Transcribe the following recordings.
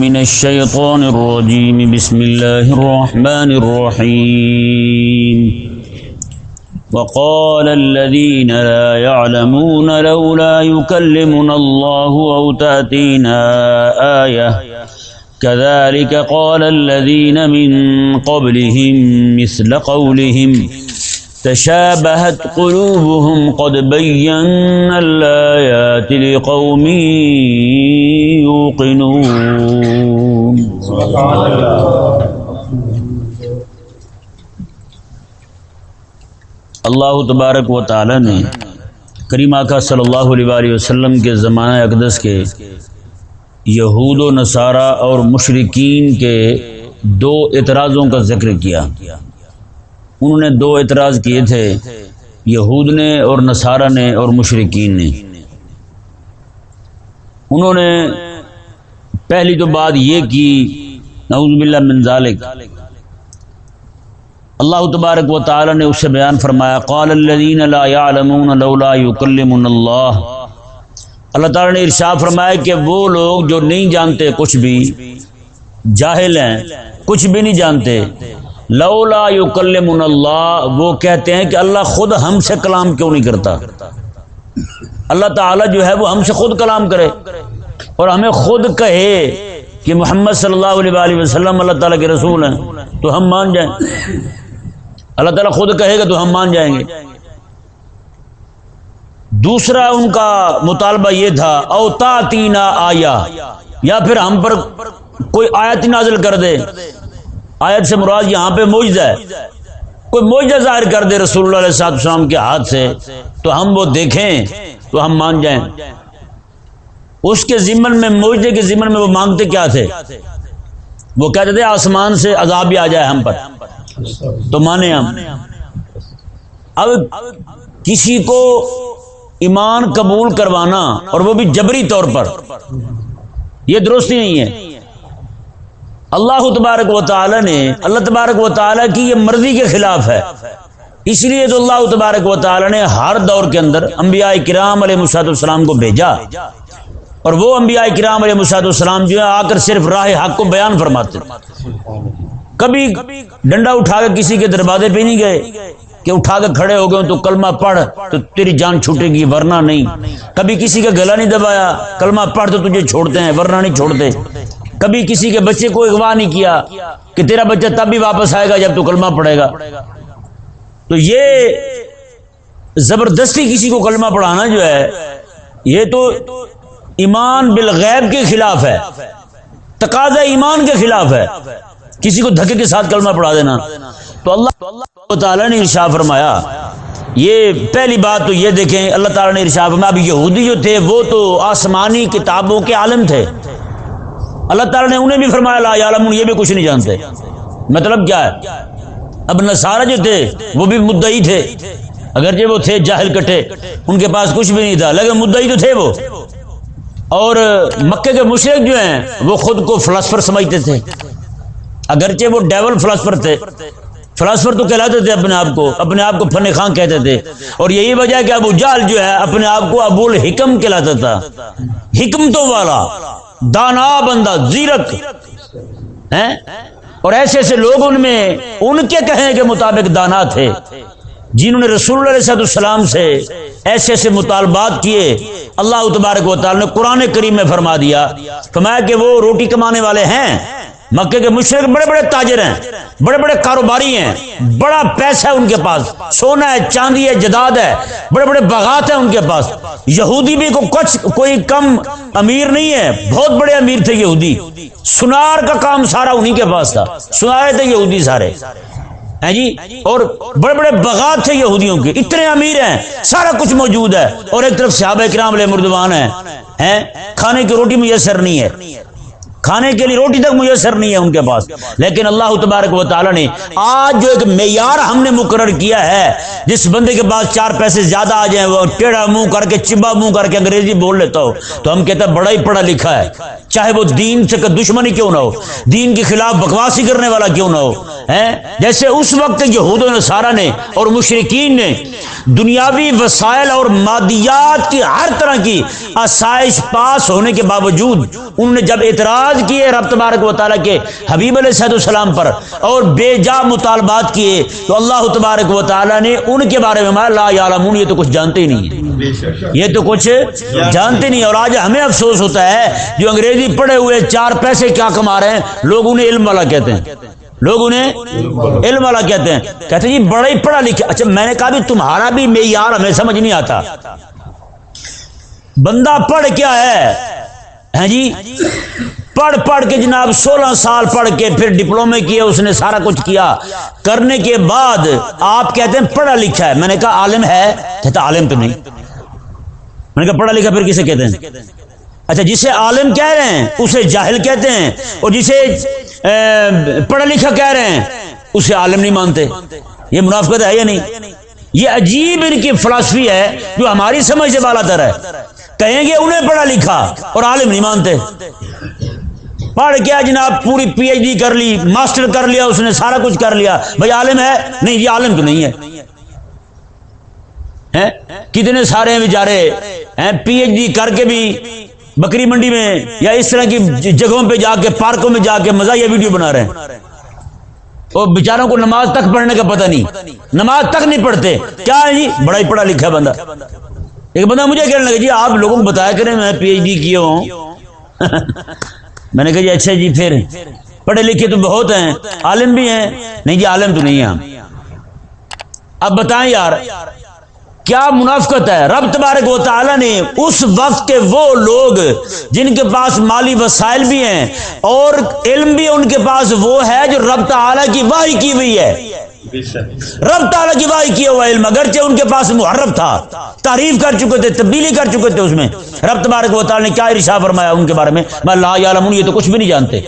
من الشيطان الرجيم. بسم الله الرحمن الرحيم. وقال الذين لا يعلمون لولا يكلمنا الله أو تأتينا آية. كذلك قال الذين من قبلهم مثل قولهم. تشابهت قلوبهم قد بينا الآيات لقوم يوقنون. اللہ تبارک و تعالی نے کریم آقا صلی اللہ علیہ وآلہ وسلم کے زمانہ اقدس کے یہود و نصارہ اور مشرقین کے دو اعتراضوں کا ذکر کیا۔ انہوں نے دو اعتراض کیے تھے، یہود نے اور نصارہ نے اور مشرقین نے۔ انہوں نے پہلی تو بات یہ کی، نعوذ باللہ من ذالک۔ اللہ تبارک و تعالی نے اس سے بیان فرمایا، قال الذين لا يعلمون لولا يكلمنا اللہ۔ اللہ تعالی نے ارشاد فرمایا کہ وہ لوگ جو نہیں جانتے کچھ بھی، جاہل ہیں، کچھ بھی نہیں جانتے۔ لولا يكلمنا اللہ، وہ کہتے ہیں کہ اللہ خود ہم سے کلام کیوں نہیں کرتا؟ اللہ تعالی جو ہے وہ ہم سے خود کلام کرے۔ اور ہمیں خود کہے کہ محمد صلی اللہ علیہ وآلہ وسلم اللہ تعالیٰ کے رسول ہیں، تو ہم مان جائیں۔ اللہ تعالیٰ خود کہے گا تو ہم مان جائیں گے۔ دوسرا ان کا مطالبہ یہ تھا اوتا تینا آیا یا پھر ہم پر کوئی آیت نازل کر دے۔ آیت سے مراد یہاں پہ موجد ہے۔ کوئی موجہ ظاہر کر دے رسول اللہ علیہ صاحب السلام کے ہاتھ سے، تو ہم وہ دیکھیں، تو ہم مان جائیں۔ اس کے ذمن میں موجے کے ذمن میں وہ مانگتے کیا تھے؟ وہ کہتے تھے، آسمان سے عذاب بھی آ جائے ہم پر۔ تو مانے ہم۔ اب کسی کو ایمان قبول کروانا اور وہ بھی جبری طور پر۔ یہ درست نہیں ہے۔ اللہ تبارک و تعالی نے، اللہ تبارک و تعالی کی یہ مرضی کے خلاف ہے۔ اس لیے تو اللہ تبارک و تعالی نے ہر دور کے اندر انبیاء کرام علیہ مساط السلام کو بھیجا۔ اور وہ انبیاء کرام علیہ مساط السلام جو ہے آ کر صرف راہ حق کو بیان فرماتے۔ کبھی ڈنڈا اٹھا کے کسی کے دروازے پہ نہیں گئے کہ اٹھا کے کھڑے ہو گئے تو کلمہ پڑھ تو تیری جان چھوٹے گی، ورنہ نہیں۔ کبھی کسی کا گلا نہیں دبایا، کلمہ پڑھ تو تجھے چھوڑتے ہیں، ورنہ نہیں چھوڑتے۔ کبھی کسی کے بچے کو اغوا نہیں کیا کہ تیرا بچہ تب بھی واپس آئے گا جب تو کلمہ پڑھے گا۔ تو یہ زبردستی کسی کو کلمہ پڑھانا جو ہے، یہ تو ایمان بالغیب کے خلاف ہے، تقاضا ایمان کے خلاف ہے، کسی کو دھکے کے ساتھ کلمہ پڑھا دینا۔ تو اللہ تعالیٰ نے ارشا فرمایا۔ یہ پہلی بات تو یہ دیکھیں، اللہ تعالیٰ نے ارشا فرمایا، اب یہودی جو تھے، وہ تو آسمانی کتابوں کے عالم تھے۔ اللہ تعالیٰ نے انہیں بھی فرمایا، لا عالم یہ بھی کچھ نہیں جانتے۔ مطلب کیا ہے؟ اب نصارہ جو تھے، وہ بھی مدعی تھے۔ اگرچہ وہ تھے جاہل کٹے، ان کے پاس کچھ بھی نہیں تھا، لیکن مدعی تو تھے وہ۔ اور مکے کے مشرق جو ہیں، وہ خود کو فلاسفر سمجھتے تھے۔ اگرچہ وہ ڈیول فلاسفر تھے۔ فلاسفر تو کہلاتے تھے اپنے آپ کو، اپنے آپ کو فن خان کہتے تھے۔ اور یہی وجہ کہ ابو جال جو ہے، اپنے آپ کو ابو الحکم کہلاتا تھا۔ حکمتوں والا۔ دانا بندہ، زیرت۔ اور ایسے ایسے لوگ ان میں، ان کے کہیں کے مطابق دانا تھے۔ جنہوں نے رسول اللہ علیہ السلام سے ایسے ایسے مطالبات کیے۔ اللہ تبارک و تعالی نے قرآن کریم میں فرما دیا۔ فرمایا کہ وہ روٹی کمانے والے ہیں۔ مکے کے مشرق بڑے بڑے تاجر ہیں، بڑے بڑے کاروباری ہیں، بڑا پیسہ ہے ان کے پاس، سونا ہے، چاندی ہے، جداد ہے، بڑے بڑے باغات ہیں ان کے پاس۔ یہودی بھی کو کچھ کوئی کم امیر نہیں ہے، بہت بڑے امیر تھے یہودی۔ سنار کا کام سارا انہی کے پاس تھا، سنارے تھے یہودی سارے۔ ہیں جی؟ اور بڑے بڑے باغات تھے یہودیوں کے، اتنے امیر ہیں، سارا کچھ موجود ہے۔ اور ایک طرف صحابہ کرام علیہ مردوان ہیں کھانے کی روٹی میسر نہیں ہے۔ کھانے کے لیے روٹی تک میسر نہیں ہے ان کے پاس۔ لیکن اللہ تبارک و تعالیٰ نے آج جو ایک معیار ہم نے مقرر کیا ہے، جس بندے کے پاس چار پیسے زیادہ آ جائیں، وہ ٹیڑھا منہ کر کے، چبا منہ کر کے انگریزی بول لیتا ہو، تو ہم کہتے ہیں بڑا ہی پڑھا لکھا ہے۔ چاہے وہ دین سے دشمنی کیوں نہ ہو، دین کے خلاف بکواسی کرنے والا کیوں نہ ہو جیسے اس وقت یہود و نصارہ نے اور مشرقین نے دنیاوی وسائل اور مادیات کی ہر طرح کی آسائش پاس ہونے کے باوجود انہوں نے جب اعتراض کیے رب تبارک و تعالیٰ کے حبیب علیہ صحت السلام پر اور بے جا مطالبات کیے، تو اللہ تبارک و تعالیٰ نے ان کے بارے میں لا یعلمون، یہ تو کچھ جانتے ہی نہیں یہ تو کچھ جانتے نہیں اور آج ہمیں افسوس ہوتا ہے جو انگریزی پڑھے ہوئے چار پیسے کیا کما رہے ہیں، لوگ انہیں علم والا کہتے ہیں۔ لوگ انہیں علم والا کہتے ہیں کہتے ہیں جی بڑا ہی پڑھا لکھا اچھا میں نے کہا بھی تمہارا بھی معیار ہمیں سمجھ نہیں آتا۔ بندہ پڑھ کیا ہے؟ ہیں جی؟ پڑھ پڑھ کے جناب سولہ سال پڑھ کے پھر ڈپلومے کیے، اس نے سارا کچھ کیا۔ کرنے کے بعد آپ کہتے ہیں پڑھا لکھا ہے۔ میں نے کہا عالم ہے، کہتا عالم تو نہیں۔ میں نے کہا پڑھا لکھا پھر کسے کہتے ہیں؟ اچھا جسے عالم کہہ رہے ہیں، اسے جاہل کہتے ہیں اور جسے پڑھا لکھا کہہ رہے ہیں، اسے عالم نہیں مانتے۔ یہ منافقت ہے یا نہیں؟ یہ عجیب ان کی فلاسفی ہے جو ہماری سمجھ سے بالا تر ہے۔ کہیں گے انہیں پڑھا لکھا اور عالم نہیں مانتے۔ پڑھ کیا جناب پوری پی ایچ ڈی کر لی، ماسٹر کر لیا، اس نے سارا کچھ کر لیا۔ بھائی عالم ہے؟ نہیں، یہ عالم تو نہیں ہے۔ کتنے سارے ہیں بیچارے۔ پی ایچ ڈی کر کے بھی بکری منڈی میں یا اس طرح کی جگہوں پہ جا کے، پارکوں میں جا کے مزہ یا ویڈیو بنا رہے ہیں؟ اور بیچاروں کو نماز تک پڑھنے کا پتہ نہیں۔ نماز تک نہیں پڑھتے۔ کیا ہے جی؟ بڑا ہی پڑھا لکھا بندہ۔ ایک بندہ مجھے کہنے لگا جی آپ لوگوں کو بتایا کریں، میں پی ایچ ڈی کیا ہوں؟ میں نے کہا جی اچھا جی پھر۔ پڑھے لکھے تو بہت ہیں، عالم بھی ہیں۔ نہیں جی عالم تو نہیں ہیں اب بتائیں یار کیا منافقت ہے؟ رب تبارک و تعالی نے اس وقت کے وہ لوگ جن کے پاس مالی وسائل بھی ہیں اور علم بھی ان کے پاس وہ ہے جو رب تعالی کی واہی کی ہوئی ہے۔ رب تعالی کی واہی کیا ہوا علم اگرچہ ان کے پاس محرب تھا تعریف کر چکے تھے تبدیلی کر چکے تھے اس میں۔ رب تبارک و تعالی نے کیا ارشا فرمایا ان کے بارے میں؟ میں لا یعلمون یہ تو کچھ بھی نہیں جانتے۔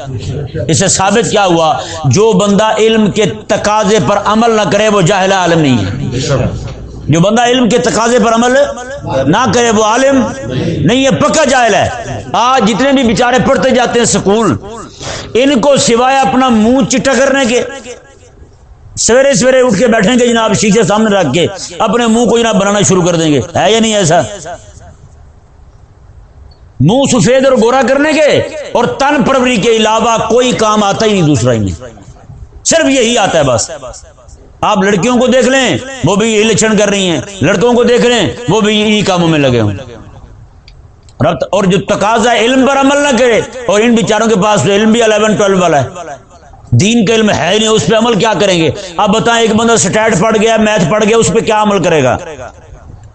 اس سے ثابت کیا ہوا جو بندہ علم کے تقاضے پر عمل نہ کرے وہ جاہل عالم نہیں ہے۔ جو بندہ علم کے تقاضے پر عمل نہ کرے وہ عالم نہیں ہے، پکا جائل ہے۔ آج جتنے بھی بیچارے پڑھتے جاتے ہیں سکول، ان کو سوائے اپنا منہ چٹا کرنے کے، سویرے سویرے اٹھ کے بیٹھیں گے جناب، شیشے سامنے رکھ کے اپنے منہ کو جناب بنانا شروع کر دیں گے۔ ہے یا نہیں ایسا؟ منہ سفید اور گورا کرنے کے اور تن پروری کے علاوہ کوئی کام آتا ہی نہیں، دوسرا ہی نہیں۔ صرف یہی آتا ہے بس۔ آپ لڑکیوں کو دیکھ لیں، وہ بھی یہی لچھن کر رہی ہیں۔ لڑکوں کو دیکھ لیں، وہ بھی یہی کاموں میں لگے ہوں۔ اور جو تقاضا علم پر عمل نہ کرے، اور ان بیچاروں کے پاس تو علم بھی الیون ٹویلو والا ہے۔ دین کا علم ہے نہیں، اس پہ عمل کیا کریں گے؟ اب بتائیں، ایک بندہ سٹیٹ پڑھ گیا، میتھ پڑھ گیا، اس پہ کیا عمل کرے گا؟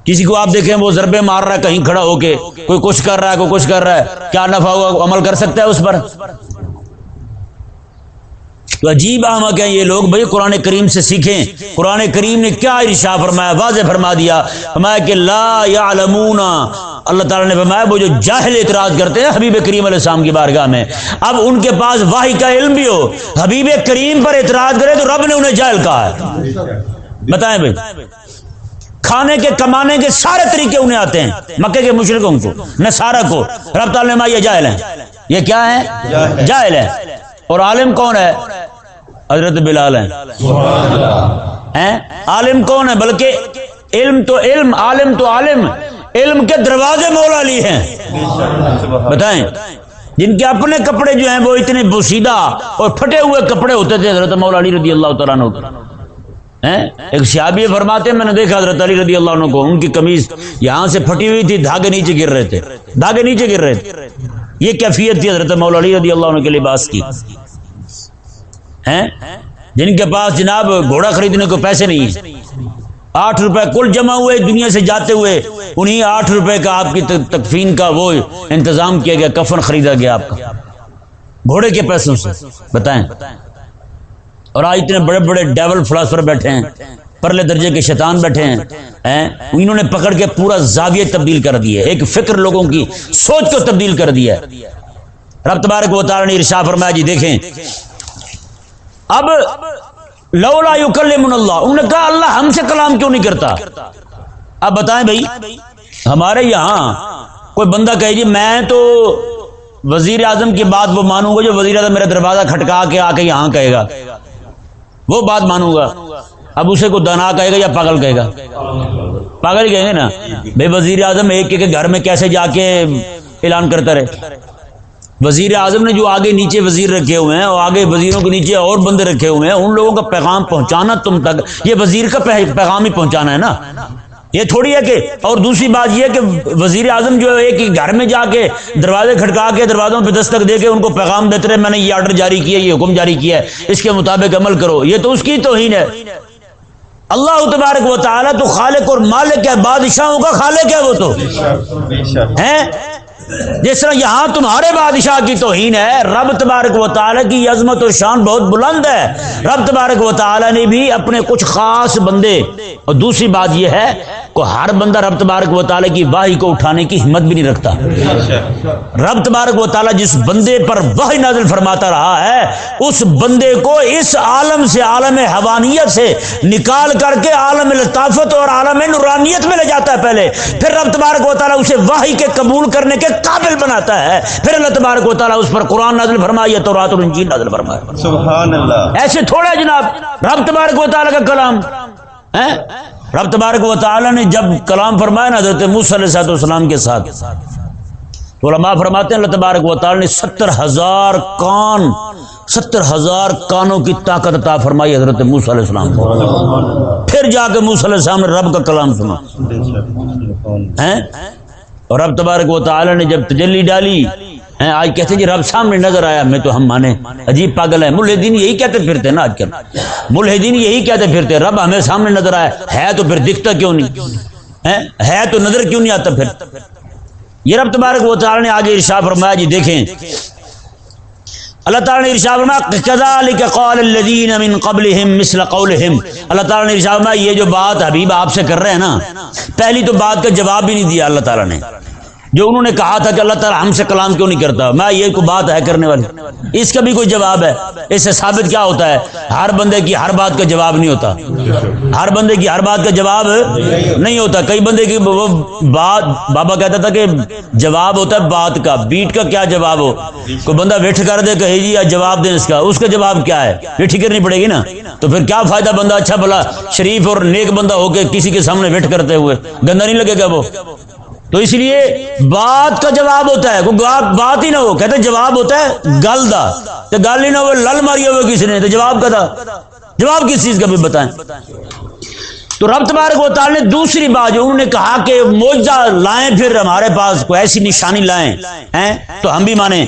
کسی کو آپ دیکھیں، وہ ضربے مار رہا ہے، کہیں کھڑا ہو کے، کوئی کچھ کر رہا ہے، کوئی کچھ کر رہا ہے، کیا نفع ہوگا عمل کر سکتا ہے اس پر؟ تو عجیب آمک ہیں یہ لوگ، بھائی قرآن کریم سے سیکھیں۔ قرآن کریم نے کیا ارشا فرمایا، واضح فرما دیا۔ فرمایا کہ لا یعلمون۔ اللہ تعالیٰ نے فرمایا، وہ جو جاہل اعتراض کرتے ہیں، حبیب کریم علیہ السلام کی بارگاہ میں۔ اب ان کے پاس واہی کا علم بھی ہو، حبیب کریم پر اعتراض کرے تو رب نے انہیں جاہل کہا ہے۔ بتائیں بھائی، کھانے کے، کمانے کے سارے طریقے انہیں آتے ہیں، مکے کے مشرقوں کو نہ کو۔ رب تعالیٰ نے یہ جاہل ہیں۔ یہ کیا ہے جاہل ہے اور عالم کون ہے؟ حضرت بلال ہیں۔ عالم کون ہے بلکہ علم تو علم عالم تو عالم۔ علم کے دروازے مولا لی ہیں۔ بتائیں جن کے اپنے کپڑے جو ہیں وہ اتنے بوسیدہ اور پھٹے ہوئے کپڑے ہوتے تھے حضرت مولا علی رضی اللہ تعالیٰ ایک سیابی فرماتے ہیں میں نے دیکھا حضرت علی رضی اللہ عنہ کو ان کی کمیز یہاں سے پھٹی ہوئی تھی دھاگے نیچے گر رہے تھے۔ دھاگے نیچے گر رہے تھے۔ یہ کیفیت تھی حضرت مولا علی رضی اللہ عنہ کے لباس کی۔ ہیں؟ جن کے پاس جناب گھوڑا خریدنے کو پیسے نہیں۔ آٹھ روپے کل جمع ہوئے دنیا سے جاتے ہوئے انہیں آٹھ روپے کا آپ کی تکفین کا وہ انتظام کیا گیا، کفن خریدا گیا آپ کا۔ گھوڑے کے پیسوں سے، بتائیں۔ اور آج اتنے بڑے بڑے ڈیول فلاسفر بیٹھے ہیں، پرلے درجے کے شیطان بیٹھے ہیں انہوں نے پکڑ کے پورا زاویہ تبدیل کر دیے ایک فکر لوگوں کی، سوچ کو تبدیل کر دیا رب تبارک و تعالی نے ارشاد فرمایا جی دیکھیں اب لولا یکلم اللہ، انہوں نے کہا اللہ ہم سے کلام کیوں نہیں کرتا؟ اب بتائیں بھائی، ہمارے یہاں کوئی بندہ کہے جی میں تو وزیر اعظم کی بات وہ مانوں گا جو وزیر اعظم میرا دروازہ کھٹکا کے آ کے یہاں کہے گا۔ وہ بات مانوں گا۔ اب اسے کو دنا کہے گا یا پاگل کہے گا؟ پاگل کہیں گے نا؟ بھائی وزیر اعظم ایک کے گھر میں کیسے جا کے اعلان کرتا رہے؟ وزیر اعظم نے جو آگے نیچے وزیر رکھے ہوئے ہیں اور آگے وزیروں کے نیچے اور بندے رکھے ہوئے ہیں ان لوگوں کا پیغام پہنچانا تم تک یہ وزیر کا پیغام ہی پہنچانا ہے نا؟ یہ تھوڑی ہے کہ اور دوسری بات یہ کہ وزیر اعظم جو ہے ایک گھر میں جا کے دروازے کھڑکا کے دروازوں پہ دستک دے کے ان کو پیغام دیتے رہے میں نے یہ آرڈر جاری کیا یہ حکم جاری کیا ہے اس کے مطابق عمل کرو۔ یہ تو اس کی توہین ہے۔ اللہ تبارک و تعالیٰ تو خالق اور مالک ہے بادشاہوں کا خالق ہے وہ تو۔ ہیں؟ جس طرح یہاں تمہارے بادشاہ کی توہین ہے، رب تبارک و تعالیٰ کی عظمت و شان بہت بلند ہے۔ رب تبارک و تعالیٰ نے بھی اپنے کچھ خاص بندے، اور دوسری بات یہ ہے کہ ہر بندہ رب تبارک و تعالیٰ کی واہی کو اٹھانے کی ہمت بھی نہیں رکھتا۔ رب تبارک و تعالیٰ جس بندے پر واہی نازل فرماتا رہا ہے اس بندے کو اس عالم سے عالم حوانیت سے نکال کر کے عالم لطافت اور عالم نورانیت میں لے جاتا ہے پہلے۔ پھر رب تبارک و تعالیٰ اسے واہی کے قبول کرنے کے قابل بناتا ہے۔ پھر اللہ تبارک و تعالیٰ اس پر قرآن نازل فرمایا تو رات الجین نازل فرمایا سبحان اللہ۔ ایسے تھوڑا جناب۔ رب تبارک و تعالیٰ کا کلام رب تبارک و تعالیٰ نے جب کلام فرمایا نا حضرت موسیٰ علیہ السلام کے ساتھ تو علماء فرماتے ہیں اللہ تبارک و تعالیٰ نے ستر ہزار کان ستر ہزار کانوں کی طاقت عطا فرمائی حضرت موسیٰ علیہ السلام کو۔ پھر جا کے موسیٰ علیہ السلام نے رب کا کلام سنا۔ اور رب تبارک و تعالی نے جب تجلی ڈالی آج کہتے ہیں جی رب سامنے نظر آیا، میں تو ہم مانے۔ عجیب پاگل ہے ملحدین یہی کہتے پھرتے نا آج کل۔ ملحدین یہی کہتے پھرتے رب ہمیں سامنے نظر آیا۔ ہے تو پھر دکھتا کیوں نہیں؟ ہے تو نظر کیوں نہیں آتا پھر؟ یہ رب تبارک و تعالی نے آگے ارشاد فرمایا جی دیکھیں۔ اللہ تعالیٰ نے ارشاد فرمایا، کذالک قال الذین من قبلہم مثل قولہم. اللہ تعالیٰ نے ارشاد فرمایا، یہ جو بات حبیب آپ سے کر رہے ہیں نا، پہلی تو بات کا جواب بھی نہیں دیا اللہ تعالیٰ نے۔ جو انہوں نے کہا تھا کہ اللہ تعالیٰ ہم سے کلام کیوں نہیں کرتا؟ میں یہ کوئی بات ہے کرنے والی۔ اس کا بھی کوئی جواب ہے۔ اس سے ثابت کیا ہوتا ہے؟ ہر بندے کی ہر بات کا جواب نہیں ہوتا۔ ہر بندے کی ہر بات کا جواب نہیں ہوتا۔ کئی بندے کی بات، بابا کہتا تھا کہ جواب ہوتا ہے بات کا۔ بیٹ کا کیا جواب ہو؟ کوئی بندہ ویٹ کر دے کہ جی جواب دیں اس کا۔ اس کا جواب کیا ہے؟ ویٹ کرنی پڑے گی نا؟ تو پھر کیا فائدہ بندہ؟ اچھا بھلا شریف اور نیک بندہ ہو کے کسی کے سامنے ویٹ کرتے ہوئے۔ گندا نہیں لگے گا وہ؟ تو اس لیے بات کا جواب ہوتا ہے کوئی بات ہی نہ ہو، کہتے جواب ہوتا ہے گل دا۔ تو گل ہی نہ ہو، لل ماری ہوئے کسی نے، تو جواب کا تھا جواب کس چیز کا بھی بتائیں؟ تو رب تبارک و تعالی نے دوسری بات جو انہوں نے کہا کہ موجہ لائیں، پھر ہمارے پاس کوئی ایسی نشانی لائیں، ہیں؟ تو ہم بھی مانیں۔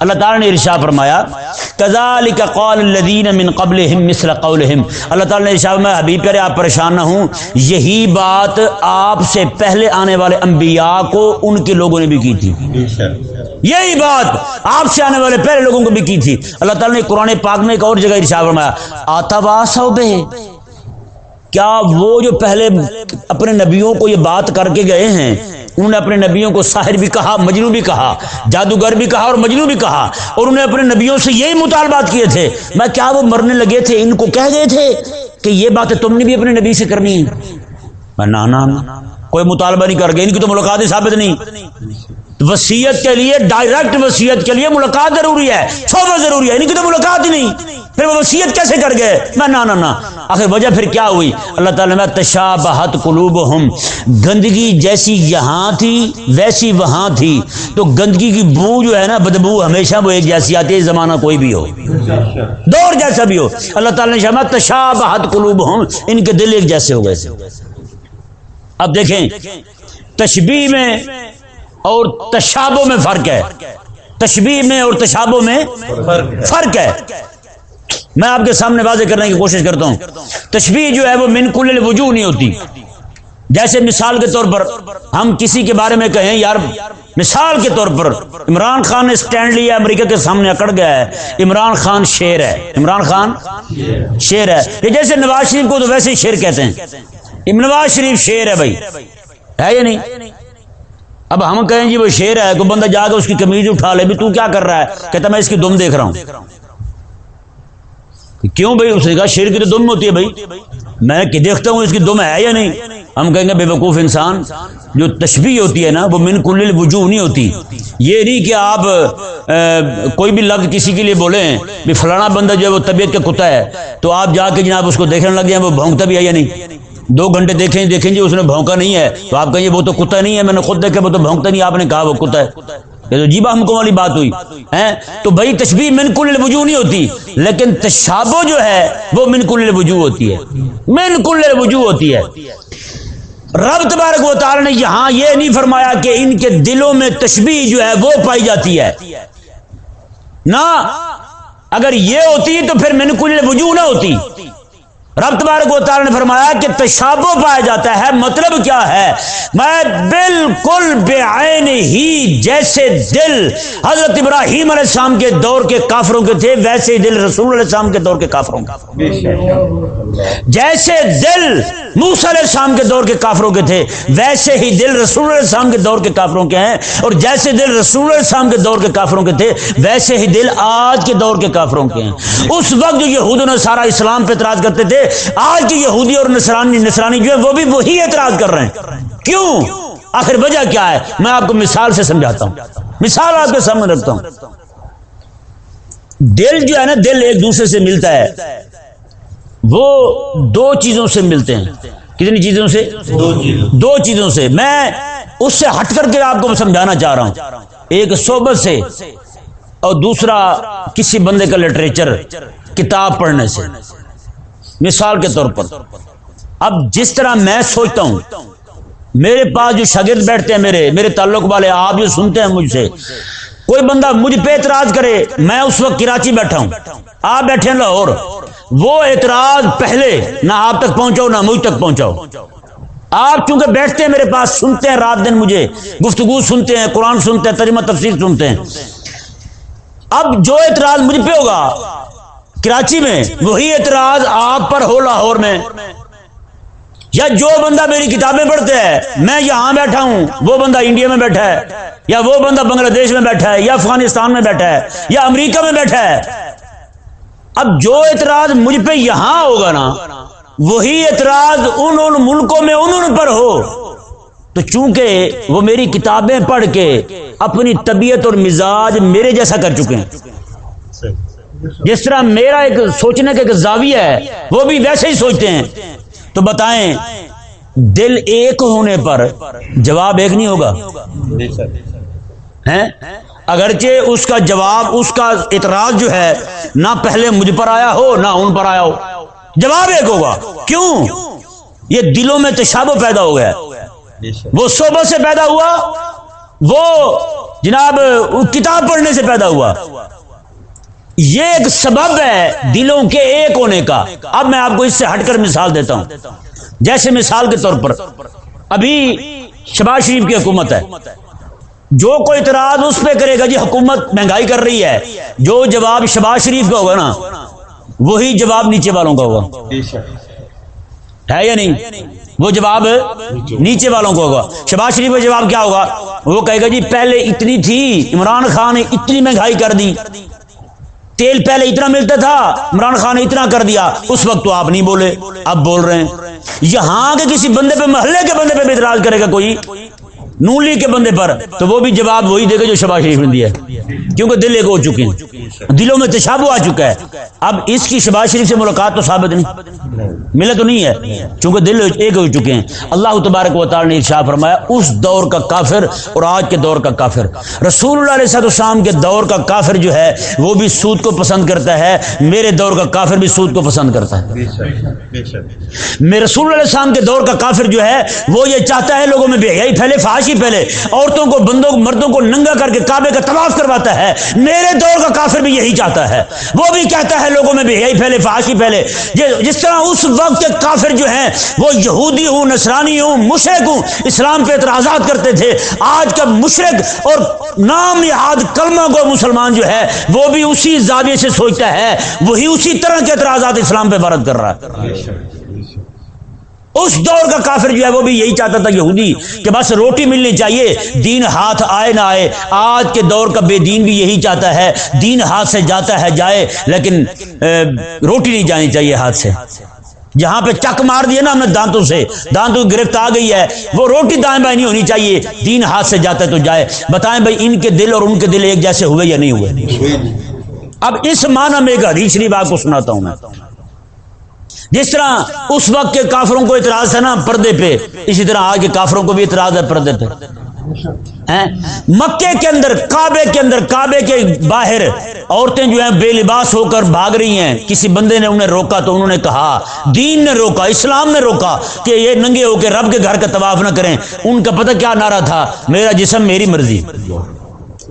اللہ تعالی نے ارشاد فرمایا، کذالک قول الذین من قبلہم مثل قولہم۔ اللہ تعالی نے ارشاد فرمایا، حبیب کرے آپ پریشان نہ ہوں، یہی بات آپ سے پہلے آنے والے انبیاء کو ان کے لوگوں نے بھی کی تھی۔ یہی بات آپ سے آنے والے پہلے لوگوں کو بھی کی تھی۔ اللہ تعالی نے قرآن پاک میں ایک اور جگہ ارشاد فرمایا، آتا واسو بے کیا وہ جو پہلے اپنے نبیوں کو یہ بات کر کے گئے ہیں انہوں نے اپنے نبیوں کو ساحر بھی کہا مجنو بھی کہا جادوگر بھی کہا اور مجنو بھی کہا اور انہوں نے اپنے نبیوں سے یہی مطالبات کیے تھے۔ میں کیا وہ مرنے لگے تھے؟ ان کو کہہ گئے تھے کہ یہ باتیں تم نے بھی اپنے نبی سے کرنی ہے میں نانا کوئی مطالبہ نہیں کر گئے، ان کی تو ملاقات ہی ثابت نہیں۔ وسیعت کے لیے ڈائریکٹ وسیعت کے لیے ملاقات ضروری ہے چھوڑنا ضروری ہے، ان کی تو ملاقات ہی نہیں۔ پھر وہ وسیعت کیسے کر گئے؟ میں نہ نہ نہ۔ آخر وجہ پھر کیا ہوئی؟ اللہ تعالیٰ میں تشابہت قلوب گندگی جیسی یہاں تھی، ویسی وہاں تھی۔ تو گندگی کی بو جو ہے نا، بدبو ہمیشہ وہ ایک جیسی آتی ہے زمانہ کوئی بھی ہو۔ دور جیسا بھی ہو۔ اللہ تعالیٰ نے شما تشابہت قلوب ان کے دل ایک جیسے ہو گئے۔ اب دیکھیں تشبیح میں اور تشابوں میں فرق ہے۔ تشبیح میں اور تشابوں میں فرق ہے۔ میں آپ کے سامنے واضح کرنے کی کوشش کرتا ہوں۔ تشبیح جو ہے وہ من کل وجوہ نہیں ہوتی۔ جیسے مثال کے طور پر ہم کسی کے بارے میں کہیں، یار، مثال کے طور پر عمران خان نے سٹینڈ لیا، امریکہ کے سامنے اکڑ گیا ہے۔ عمران خان شیر ہے۔ عمران خان شیر ہے۔ یہ جیسے نواز شریف کو تو ویسے ہی شیر کہتے ہیں۔ نواز شریف شیر ہے بھائی۔ ہے یا نہیں؟ اب ہم کہیں جی وہ شیر ہے کوئی بندہ جا کے اس کی کمیز اٹھا لے بھی تو کیا کر رہا ہے کہتا میں اس کی دم دیکھ رہا ہوں۔ کیوں بھائی؟ اس نے کہا شیر کی تو دم ہوتی ہے بھائی۔ میں دیکھتا ہوں اس کی دم ہے یا نہیں؟ ہم کہیں گے بے وقوف انسان، جو تشبیح ہوتی ہے نا، وہ من کل وجوہ نہیں ہوتی۔ یہ نہیں کہ آپ کوئی بھی لفظ کسی کے لیے بولیں، بھی فلانا بندہ جو ہے وہ طبیعت کا کتا ہے، تو آپ جا کے جناب اس کو دیکھنے لگ جائیں، وہ بھونکتا بھی ہے یا نہیں؟ دو گھنٹے دیکھیں دیکھیں جی اس نے بھونکا نہیں ہے۔ تو آپ کہیں جی، وہ تو کتا نہیں ہے، میں نے خود دیکھا، وہ تو بھونکتا نہیں، آپ نے کہا وہ کتا ہے۔ یہ تو جیبا ہم کو والی بات ہوئی تو بھائی تشبیح من کل وجوہ نہیں ہوتی، لیکن تشابو جو ہے، وہ من کل وجوہ ہوتی ہے۔ من کل وجوہ ہوتی ہے۔ رب تبارک و تعالی نے یہاں یہ نہیں فرمایا کہ ان کے دلوں میں تشبیح جو ہے، وہ پائی جاتی ہے۔ نہ، اگر یہ ہوتی تو پھر من کل وجوہ نہ ہوتی۔ رب تبارک و تعالی نے فرمایا کہ تشابو پایا جاتا ہے مطلب کیا ہے؟ میں بالکل بے ہی جیسے دل حضرت ابراہیم علیہ السلام کے دور کے کافروں کے تھے، ویسے ہی دل رسول علیہ السلام کے دور کے کافروں کے جیسے دل موس علیہ السلام کے دور کے کافروں کے تھے، ویسے ہی دل رسول علیہ السلام کے دور کے کافروں کے ہیں۔ اور جیسے دل رسول علیہ السلام کے دور کے کافروں کے تھے، ویسے ہی دل آج کے دور کے کافروں کے ہیں۔ اس وقت جو یہود نے سارا اسلام پہ اعتراض کرتے تھے آج کے یہودی اور نسرانی نسرانی جو ہے وہ بھی وہی اعتراض کر رہے ہیں۔ کیوں؟ آخر وجہ کیا ہے؟ میں آپ کو مثال سے سمجھاتا ہوں۔ مثال آپ کے سامنے رکھتا ہوں۔ دل جو ہے نا دل ایک دوسرے سے ملتا ہے۔ وہ دو چیزوں سے ملتے ہیں۔ کتنی چیزوں سے؟ دو چیزوں سے۔ میں اس سے ہٹ کر کے آپ کو سمجھانا چاہ رہا ہوں۔ ایک صحبت سے اور دوسرا کسی بندے کا لٹریچر کتاب پڑھنے سے۔ مثال کے طور پر، اب جس طرح میں سوچتا ہوں، میرے پاس جو شاگرد بیٹھتے ہیں میرے میرے تعلق والے، آپ جو سنتے ہیں مجھ سے، کوئی بندہ مجھ پہ اعتراض کرے، میں اس وقت کراچی بیٹھا ہوں۔ آپ بیٹھے ہیں لاہور، وہ اعتراض پہلے نہ آپ تک پہنچاؤ، نہ مجھ تک پہنچاؤ۔ آپ چونکہ بیٹھتے ہیں میرے پاس، سنتے ہیں رات دن مجھے، گفتگو سنتے ہیں، قرآن سنتے ہیں، ترجمہ تفسیر سنتے ہیں۔ اب جو اعتراض مجھ پہ ہوگا کراچی میں وہی اعتراض آپ پر ہو لاہور میں۔ یا جو بندہ میری کتابیں پڑھتے ہیں، میں یہاں بیٹھا ہوں، وہ بندہ انڈیا میں بیٹھا ہے، یا وہ بندہ بنگلہ دیش میں بیٹھا ہے، یا افغانستان میں بیٹھا ہے، یا امریکہ میں بیٹھا ہے۔ اب جو اعتراض مجھ پہ یہاں ہوگا نا، وہی اعتراض ان ان ملکوں میں ان پر ہو۔ تو چونکہ وہ میری کتابیں پڑھ کے اپنی طبیعت اور مزاج میرے جیسا کر چکے ہیں۔ جس طرح میرا ایک سوچنے کا ایک زاویہ ہے وہ بھی ویسے ہی سوچتے ہیں۔ تو بتائیں دل ایک ہونے پر جواب ایک نہیں ہوگا؟ اگرچہ اس کا جواب اس کا اعتراض جو ہے نہ پہلے مجھ پر آیا ہو نہ ان پر آیا ہو۔ جواب ایک ہوگا۔ کیوں؟ یہ دلوں میں تشابہ پیدا ہو گیا۔ وہ صوبہ سے پیدا ہوا وہ جناب کتاب پڑھنے سے پیدا ہوا۔ یہ ایک سبب ہے دلوں کے ایک ہونے کا۔ اب میں آپ کو اس سے ہٹ کر مثال دیتا ہوں۔ جیسے مثال کے طور پر، ابھی شباز شریف کی حکومت ہے۔ جو کوئی اعتراض اس پہ کرے گا جی حکومت مہنگائی کر رہی ہے، جو جواب شباز شریف کا ہوگا نا، وہی جواب نیچے والوں کا ہوگا۔ ہے یا نہیں؟ وہ جواب نیچے والوں کو ہوگا۔ شباز شریف کا جواب کیا ہوگا؟ وہ کہے گا جی پہلے اتنی تھی، عمران خان نے اتنی مہنگائی کر دی۔ تیل پہلے اتنا ملتا تھا، عمران خان نے اتنا کر دیا۔ اس وقت تو آپ نہیں بولے، اب بول رہے ہیں۔ یہاں کے کسی بندے پہ، محلے کے بندے پہ بھی اعتراض کرے گا کوئی۔ نولی کے بندے پر، تو وہ بھی جواب وہی دے گا جو شباز شریف نے دیا کیونکہ دل ایک ہو چکے ہیں۔ دلوں میں تشابو آ چکا ہے۔ اب اس کی شباز شریف سے ملاقات تو ثابت نہیں۔ ملا تو نہیں ہے۔ چونکہ دل ایک ہو چکے ہیں۔ اللہ تبارک و تعالی نے ارشاد فرمایا، اس دور کا کافر اور آج کے دور کا کافر۔ رسول اللہ علیہ السلام کے دور کا کافر جو ہے، وہ بھی سود کو پسند کرتا ہے۔ میرے دور کا کافر بھی سود کو پسند کرتا ہے۔ میرے رسول اللہ علیہ السلام کے دور کا کافر جو ہے، وہ یہ چاہتا ہے لوگوں میں بے حیائی پھیلے فاش ہی پہلے عورتوں کو بندوں مردوں کو ننگا کر کے کعبے کا طواف کرواتا ہے۔ میرے دور کا کافر بھی یہی چاہتا ہے۔ وہ بھی کہتا ہے لوگوں میں بے حیائی پھیلے فاش ہی پہلے جس طرح اس وقت کے کافر جو ہیں، وہ یہودی ہوں، نصرانی ہوں، مشرق ہوں، اسلام پہ اعتراضات کرتے تھے۔ آج کا مشرق اور نام یاد کلمہ کو مسلمان جو ہے، وہ بھی اسی زاویے سے سوچتا ہے۔ وہی اسی طرح کے اعتراضات اسلام پہ بارت کر رہا ہے۔ اس دور کا کافر جو ہے وہ بھی یہی چاہتا تھا یہودی کہ بس روٹی ملنی چاہیے دین ہاتھ آئے نہ آئے۔ آج کے دور کا بے دین بھی یہی چاہتا ہے دین ہاتھ سے جاتا ہے جائے لیکن روٹی نہیں جانی چاہیے ہاتھ سے۔ جہاں پہ چک مار دیا نا ہم نے دانتوں سے دانتوں کی گرفت آ گئی ہے۔ وہ روٹی دائیں بائیں نہیں ہونی چاہیے دین ہاتھ سے جاتا ہے تو جائے۔ بتائیں بھائی ان کے دل اور ان کے دل ایک جیسے ہوئے یا نہیں ہوئے؟ اب اس معنی میں ایک حدیث شریف آپ کو سناتا ہوں میں۔ جس طرح اس وقت کے کافروں کو اعتراض ہے نا پردے پہ، اسی طرح آج کے کافروں کو بھی اعتراض ہے پردے پہ۔ مکے کے اندر، کعبے کے اندر، کعبے کے باہر عورتیں جو ہیں بے لباس ہو کر بھاگ رہی ہیں۔ کسی بندے نے انہیں روکا تو انہوں نے کہا، دین نے روکا، اسلام نے روکا کہ یہ ننگے ہو کے رب کے گھر کا طواف نہ کریں۔ ان کا پتہ کیا نعرہ تھا؟ میرا جسم میری مرضی۔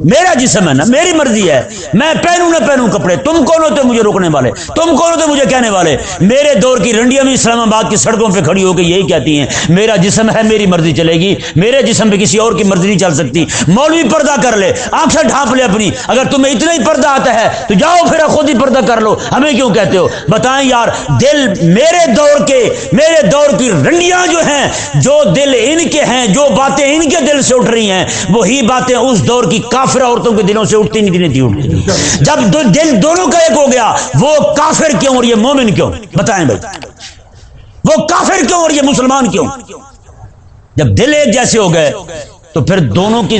میرا جسم ہے نا، میری مرضی ہے۔ میں پہنوں نہ پہنوں کپڑے۔ تم کون ہوتے مجھے روکنے والے؟ تم کون ہوتے مجھے کہنے والے؟ میرے دور کی رنڈیاں بھی اسلام آباد کی سڑکوں پہ کھڑی ہو کے یہی کہتی ہیں، میرا جسم ہے، میری مرضی چلے گی۔ میرے جسم پہ کسی اور کی مرضی نہیں چل سکتی۔ مولوی پردہ کر لے آنکھیں ڈھانپ لے اپنی۔ اگر تمہیں اتنا ہی پردہ آتا ہے، تو جاؤ پھر خود ہی پردہ کر لو۔ ہمیں کیوں کہتے ہو؟ بتائیں یار، دل میرے دور کے، میرے دور کی رنڈیاں جو ہیں، جو دل ان کے ہیں، جو باتیں ان کے دل سے اٹھ رہی ہیں، وہی باتیں اس دور کی کافی کافر عورتوں کے دلوں سے اٹھتی نہیں نہیں تھی اٹھتی جب دو دل دونوں کا ایک ہو گیا، وہ کافر کیوں اور یہ مومن کیوں؟ بتائیں بھائی۔ وہ کافر کیوں اور یہ مسلمان کیوں؟ جب دل ایک جیسے ہو گئے، تو پھر دونوں کی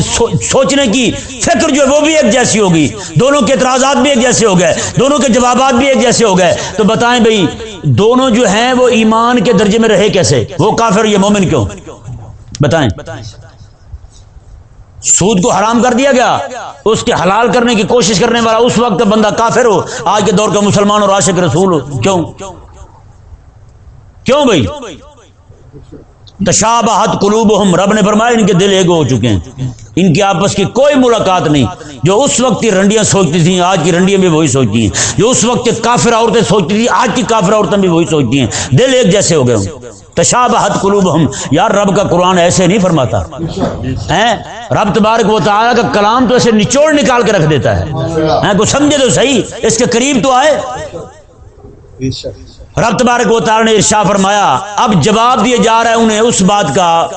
سوچنے کی فکر جو ہے وہ بھی ایک جیسی ہوگی۔ دونوں کے اعتراضات بھی ایک جیسے ہو گئے، دونوں کے جوابات بھی ایک جیسے ہو گئے۔ تو بتائیں بھائی، دونوں جو ہیں وہ ایمان کے درجے میں رہے کیسے؟ وہ کافر یہ مومن کیوں؟ بتائیں۔ سود کو حرام کر دیا گیا۔ اس کے حلال کرنے کی کوشش کرنے والا اس وقت بندہ کافر ہو۔ آج کے دور کا مسلمان اور عاشق رسول ہو۔ کیوں؟ کیوں بھائی؟ تشابہت قلوبہم۔ رب نے فرمایا ان کے دل ایک ہو چکے ہیں۔ ان کی آپس کی کوئی ملاقات نہیں۔ جو اس وقت کی رنڈیاں سوچتی تھیں، آج کی رنڈیاں بھی وہی سوچتی ہیں۔ جو اس وقت کی کافر عورتیں سوچتی تھیں، آج کی کافر عورتیں بھی وہی سوچتی ہیں۔ دل ایک جیسے ہو گئے ہوں۔ تشابہت قلوبہم۔ یار رب کا قرآن ایسے نہیں فرماتا۔ ہیں؟ رب تبارک و تعالی کا کلام تو ایسے نچوڑ نکال کے رکھ دیتا ہے۔ کو سمجھے تو صحیح۔ اس کے قریب تو آئے۔ رب تبارک و تعالی نے ارشا فرمایا، اب جواب دیے جا رہا ہے انہیں اس بات کا۔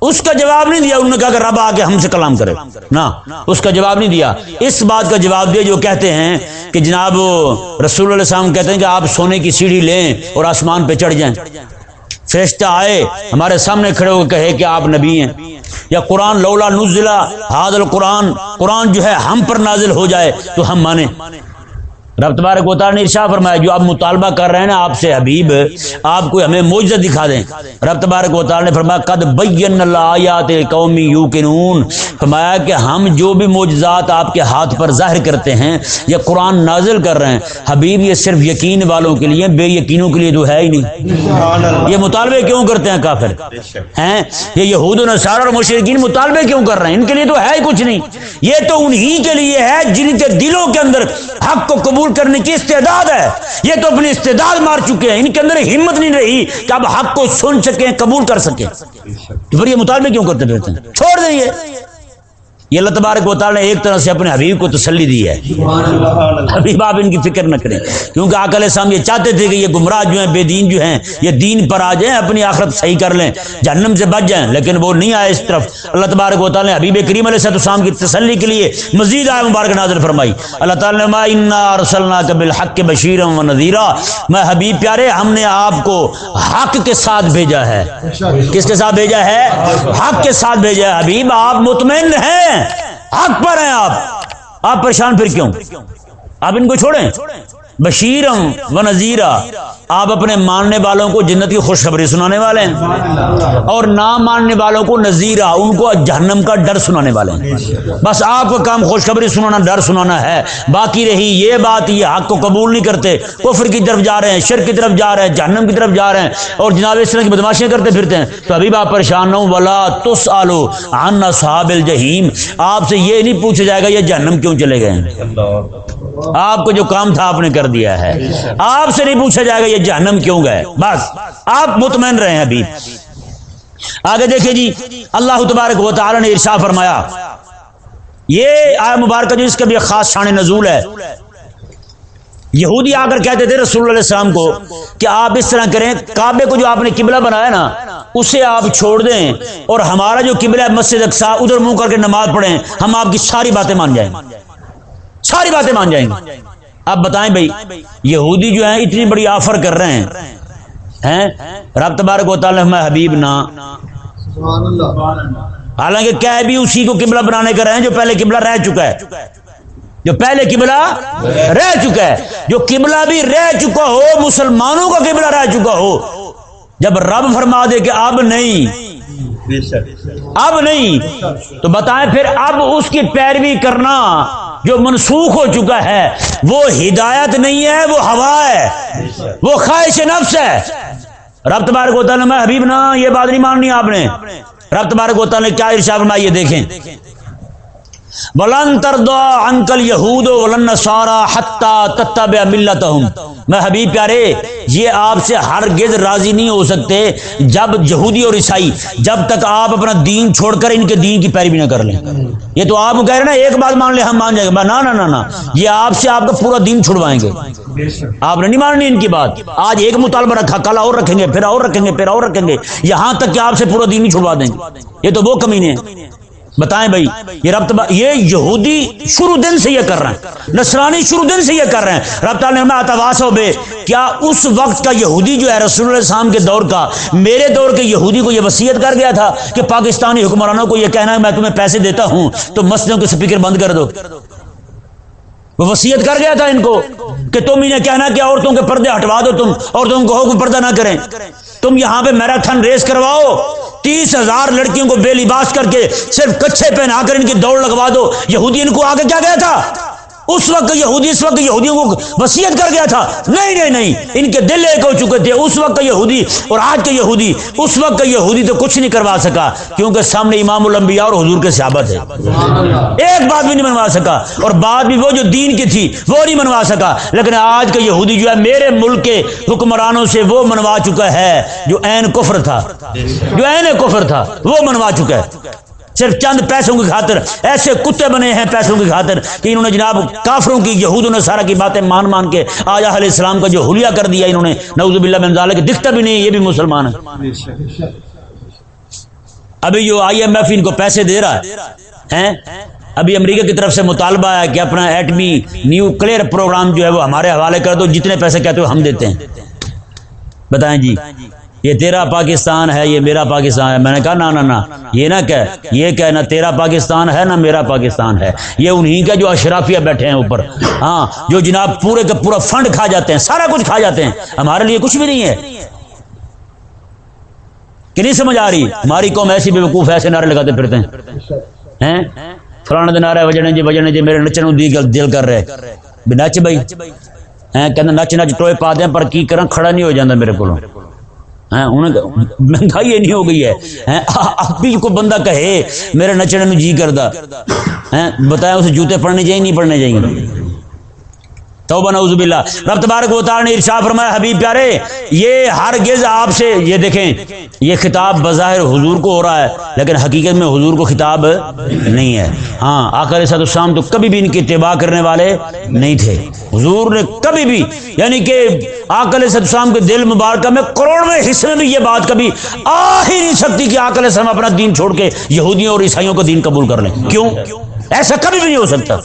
اس کا جواب نہیں دیا، انہوں نے کہا کہ رب آ کے ہم سے کلام کرے۔ نا اس کا جواب نہیں دیا۔ اس بات کا جواب دیا جو کہتے ہیں کہ جناب رسول اللہ السلام کہتے ہیں کہ آپ سونے کی سیڑھی لیں اور آسمان پہ چڑھ جائیں۔ فرشتہ آئے، ہمارے سامنے کھڑے ہو کہے کہ آپ نبی ہیں۔ یا قرآن، لولا نزلہ حاد القرآن، قرآن جو ہے ہم پر نازل ہو جائے تو ہم مانیں۔ رب تبارک و تعالی نے ارشاد فرمایا، جو آپ مطالبہ کر رہے ہیں نا، آپ سے حبیب، آپ کو ہمیں معجزہ دکھا دیں۔ رب تبارک و تعالی نے فرمایا، قد بین اللہ آیات قومی یوقنون۔ فرمایا کہ ہم جو بھی معجزات آپ کے ہاتھ پر ظاہر کرتے ہیں یا قرآن نازل کر رہے ہیں، حبیب، یہ صرف یقین والوں کے لیے، بے یقینوں کے لیے تو ہے ہی نہیں۔ یہ مطالبے کیوں کرتے ہیں کافر؟ ہیں؟ یہ یہود و نصارى اور مشرقین مطالبے کیوں کر رہے ہیں؟ ان کے لیے تو ہے ہی کچھ نہیں۔ یہ تو انہی کے لیے ہے جن کے دلوں کے اندر حق کو قبول کرنے کی استعداد ہے۔ یہ تو اپنی استعداد مار چکے ہیں۔ ان کے اندر ہمت نہیں رہی کہ اب حق کو سن سکیں، قبول کر سکیں۔ تو پھر یہ مطالبے کیوں کرتے رہتے ہیں؟ چھوڑ دیں یہ۔ یہ اللہ تبارک و تعالی نے ایک طرح سے اپنے حبیب کو تسلی دی ہے۔ حبیب آپ ان کی فکر نہ کریں۔ کیونکہ آکل صاحب یہ چاہتے تھے کہ یہ گمراہ جو ہیں بے دین جو ہیں یہ دین پر آ جائیں اپنی آخرت صحیح کر لیں۔ جہنم سے بچ جائیں لیکن وہ نہیں آئے اس طرف۔ اللہ تبارک و تعالی نے حبیب کریم علیہ السلام کی تسلی کے لیے مزید آئے مبارک نازل فرمائی۔ اللہ تعالی نے رسلنا کبل حق کے بشیرم و نذیرہ میں حبیب پیارے ہم نے آپ کو حق کے ساتھ بھیجا ہے۔ کس کے ساتھ بھیجا ہے؟ حق کے ساتھ بھیجا ہے۔ حبیب آپ مطمئن ہیں؟ حق پر ہیں آپ۔ آپ پریشان پھر کیوں؟ آپ ان کو چھوڑیں؟ بشیرم و نذیرہ۔ آپ اپنے ماننے والوں کو جنت کی خوشخبری سنانے والے ہیں۔ اور نہ ماننے والوں کو نذیرہ، ان کو جہنم کا ڈر سنانے والے ہیں۔ بس آپ کا کام خوشخبری سنانا، ڈر سنانا ہے۔ باقی رہی یہ بات، یہ حق کو قبول نہیں کرتے۔ کفر کی طرف جا رہے ہیں شر کی طرف جا رہے ہیں، جہنم کی طرف جا رہے ہیں۔ اور جناب اس طرح کی بدماشیاں کرتے پھرتے ہیں۔ تو ابھی آپ پریشان نہ ہوں۔ ولا تس آلو آنا صحاب الجہیم آپ سے یہ نہیں پوچھا جائے گا یہ جہنم کیوں چلے گئے ہیں؟ آپ کو جو کام تھا آپ نے کر دیا ہے۔ آپ سے نہیں پوچھا جائے گا یہ جہنم کیوں گئے۔ بس، آپ مطمئن رہے ہیں ابھی۔ آگے دیکھیں جی اللہ تبارک و تعالی نے ارشا فرمایا، یہ آئے مبارکہ جو اس کا بھی خاص شان نزول ہے۔ یہودی آ کر کہتے تھے رسول اللہ علیہ السلام کو کہ آپ اس طرح کریں، کعبے کو جو آپ نے قبلہ بنایا نا، اسے آپ چھوڑ دیں اور ہمارا جو قبلہ ہے مسجد اقصا ادھر منہ کر کے نماز پڑھیں، ہم آپ کی ساری باتیں مان جائیں۔ ساری باتیں مان جائیں گے۔ اب بتائیں بھائی، یہودی جو ہیں، اتنی بڑی آفر کر رہے ہیں۔ ہیں؟ رب تبارک و تعالی میں حبیب نہ۔ سبحان اللہ حالانکہ کیا بھی اسی کو قبلہ بنانے کا رہے ہیں جو پہلے قبلہ رہ چکا ہے۔ جو پہلے قبلہ رہ چکا ہے۔ جو قبلہ بھی رہ چکا ہو، مسلمانوں کا قبلہ رہ چکا ہو۔ جب رب فرما دے کہ اب نہیں اب نہیں، تو بتائیں پھر اب اس کی پیروی کرنا جو منسوخ ہو چکا ہے، وہ ہدایت نہیں ہے، وہ ہوا ہے۔ وہ خواہش نفس ہے۔ رب تبارک و تعالی میں حبیب نا یہ بات نہیں ماننی آپ نے۔ رب تبارک و نے کیا ارشاد فرمایا یہ دیکھیں۔ ولن تردا انکل یہود ولن سارا حتا تتبع ملتہم میں حبیب پیارے، یہ آپ سے ہرگز راضی نہیں ہو سکتے جب یہودی اور عیسائی، جب تک آپ اپنا دین چھوڑ کر ان کے دین کی پیروی نہ کر لیں۔ یہ تو آپ کہہ رہے ہیں نا، ایک بات مان لیں ہم مان جائیں گے۔ نا نا نا یہ آپ سے آپ کا پورا دین چھڑوائیں گے۔ آپ نے نہیں ماننی ان کی بات۔ آج ایک مطالبہ رکھا، کل اور رکھیں گے، پھر اور رکھیں گے، پھر اور رکھیں گے۔ یہاں تک کہ آپ سے پورا دین ہی چھڑوا دیں گے۔ یہ تو وہ کمینے ہیں۔ بتائیں بھائی، یہ رب یہ یہودی شروع دن سے یہ کر رہے ہیں، نصرانی شروع دن سے یہ کر رہے ہیں۔ رب تعالیٰ نے اتواس ہو بے، کیا اس وقت کا یہودی جو ہے رسول اللہ السلام کے دور کا، میرے دور کے یہودی کو یہ وصیت کر گیا تھا کہ پاکستانی حکمرانوں کو یہ کہنا ہے، میں تمہیں پیسے دیتا ہوں، تو مسجدوں کے سپیکر بند کر دو۔ وہ وصیت کر گیا تھا ان کو کہ تم انہیں کہنا کہ عورتوں کے پردے ہٹوا دو تم، عورتوں کو حکم پردہ نہ کریں۔ تم یہاں پہ میراتھن ریس کرواؤ۔ تیس ہزار لڑکیوں کو بے لباس کر کے صرف کچھے پہنا کر ان کی دوڑ لگوا دو۔ یہودی ان کو آگے کیا گیا تھا؟ اس وقت یہودی اس وقت یہودیوں کو وسیعت کر گیا تھا۔ نہیں نہیں نہیں، ان کے دل ایک ہو چکے تھے۔ اس وقت کا یہودی اور آج کے یہودی، اس وقت کا یہودی تو کچھ نہیں کروا سکا، کیونکہ سامنے امام الانبیاء اور حضور کے صحابت ہے ایک بات بھی نہیں منوا سکا، اور بات بھی وہ جو دین کی تھی، وہ نہیں منوا سکا۔ لیکن آج کا یہودی جو ہے، میرے ملک کے حکمرانوں سے وہ منوا چکا ہے، جو این کفر تھا۔ جو این کفر تھا، وہ منوا چکا ہے۔ صرف چند پیسوں کی خاطر، ایسے کتے بنے ہیں پیسوں کی خاطر کہ انہوں نے جناب کافروں کی، یہود نے سارا کی باتیں مان مان کے آجا علیہ السلام کا جو حلیہ کر دیا انہوں نے، نعوذ باللہ من ذالک، دکھتا بھی نہیں، یہ بھی مسلمان ہے ابھی جو آئی ایم ایف ان کو پیسے دے رہا ہے ابھی امریکہ کی طرف سے مطالبہ ہے کہ اپنا ایٹمی نیوکلیئر پروگرام جو ہے وہ ہمارے حوالے کر دو، جتنے پیسے کہتے ہو ہم دیتے ہیں۔ بتائیں جی۔ یہ تیرا پاکستان ہے، یہ میرا پاکستان ہے۔ میں نے کہا، نہ نہ یہ نہ کہ یہ کہ نہ تیرا پاکستان ہے، نہ میرا پاکستان ہے۔ یہ انہی کا جو اشرافیہ بیٹھے ہیں اوپر۔ ہاں جو جناب پورے کا پورا فنڈ کھا جاتے ہیں، سارا کچھ کھا جاتے ہیں۔ ہمارے لیے کچھ بھی نہیں ہے۔ کہ نہیں سمجھ آ رہی؟ ہماری قوم ایسی بے وقوف، ایسے نعرے لگاتے پھرتے ہیں۔ فلانا دن آ رہا وجنے جی وجنے جی میرے نچن دل کر رہے۔ نچ بھائی۔ کہ نچ نچ ٹوئے پا دیں، پر کی کرن کھڑا نہیں ہو جاتا میرے کو مہنگائی یہ نہیں ہو گئی ہے۔ اب بھی کوئی بندہ کہے، میرے نچنے میں جی کردہ۔ بتایا اسے جوتے پڑھنے چاہیے نہیں پڑھنے چاہیے توبہ، نعوذ باللہ۔ رب تبارک و تعالی نے ارشاد فرمایا، حبیب پیارے، یہ ہرگز آپ سے، یہ دیکھیں، یہ خطاب بظاہر حضور کو ہو رہا ہے، لیکن حقیقت میں حضور کو خطاب نہیں ہے۔ ہاں آقا صد السلام تو کبھی بھی ان کی اتباع کرنے والے نہیں تھے۔ حضور نے کبھی بھی یعنی کہ آکل صد کے دل مبارکہ میں کروڑویں حصے میں بھی یہ بات کبھی آ ہی نہیں سکتی کہ آکل السلام اپنا دین چھوڑ کے یہودیوں اور عیسائیوں کا دین قبول کر لیں۔ کیوں؟ ایسا کبھی بھی نہیں ہو سکتا۔